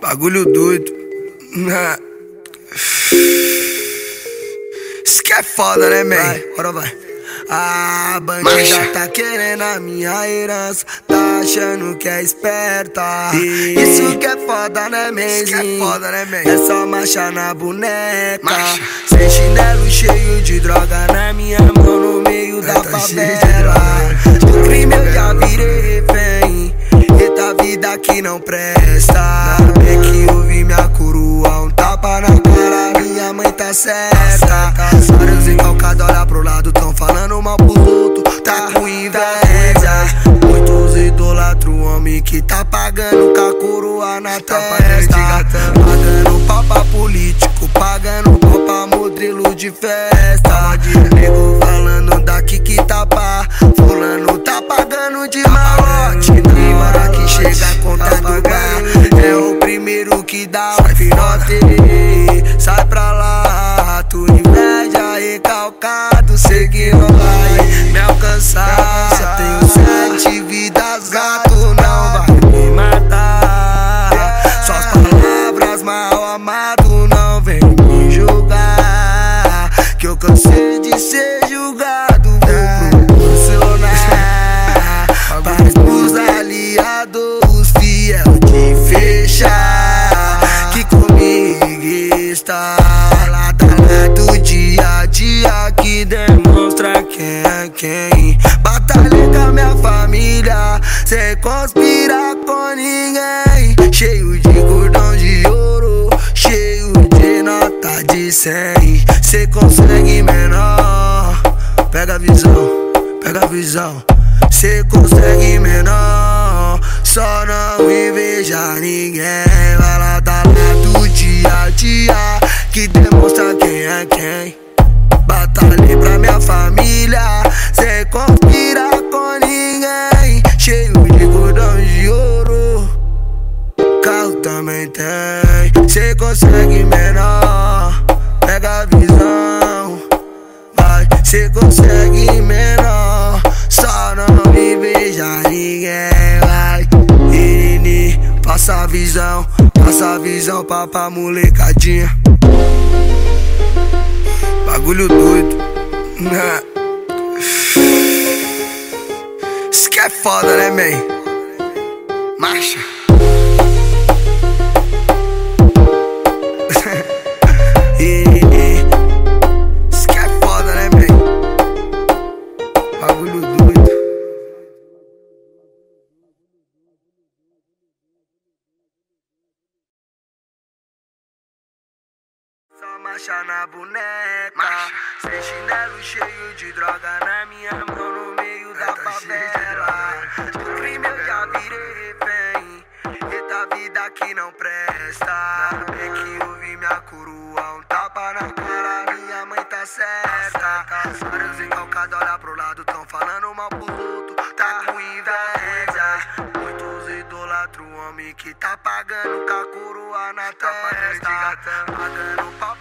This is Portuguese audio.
Bagulho doido. Isso que é foda, né, man? Vai, bora vai. A bandida tá querendo a minha herança, tá achando que é esperta. Isso que é foda, né, que é né? É só marcha na boneca. Marcha. Sem chinelo cheio de droga na minha mão, no meio da tá favela. Do crime eu já virei refém. Eita vida que não presta. Certa. Vários encalcados olha pro lado, tão falando mal pros outros, tá com inveja. Muitos idolatram o homem que tá pagando com a coroa na Tá testa. Pagando pau pra político, pagando pau pra modelo de festa. Nego falando cansei de ser julgado, vou proporcionar. Paz pros aliados, fiel de fechar. Que comigo está lado a lado, dia a dia que demonstra quem é quem. Batalhei com a minha família, sem conspirar com ninguém. Cheio de cordão de ouro, cheio de nota de cem. Cê consegue menor, pega a visão, pega a visão. Cê consegue menor, só não inveja ninguém. Vai lá da lado dia a dia, que demonstra quem é quem. Batalhei pra minha família, sem conspirar com ninguém. Cheio de cordão de ouro, carro também tem. Cê consegue menor, cê consegue menor, só não me beija ninguém. Vai, Irini, passa a visão, passa a visão pra, pra molecadinha. Bagulho doido. Isso que é foda, né, man? Marcha. Bagulho doido. Só marcha na boneca. Marcha. Sem chinelo cheio de droga na minha mão no meio da tá favela. Do crime eu já virei refém. Eita vida que não presta. É que eu vi minha coroa, um tapa na cara, minha mãe tá certa. Vários encalcados olha pro lado, idolatram o homem que tá pagando com a coroa na Tá testa. Pagando pau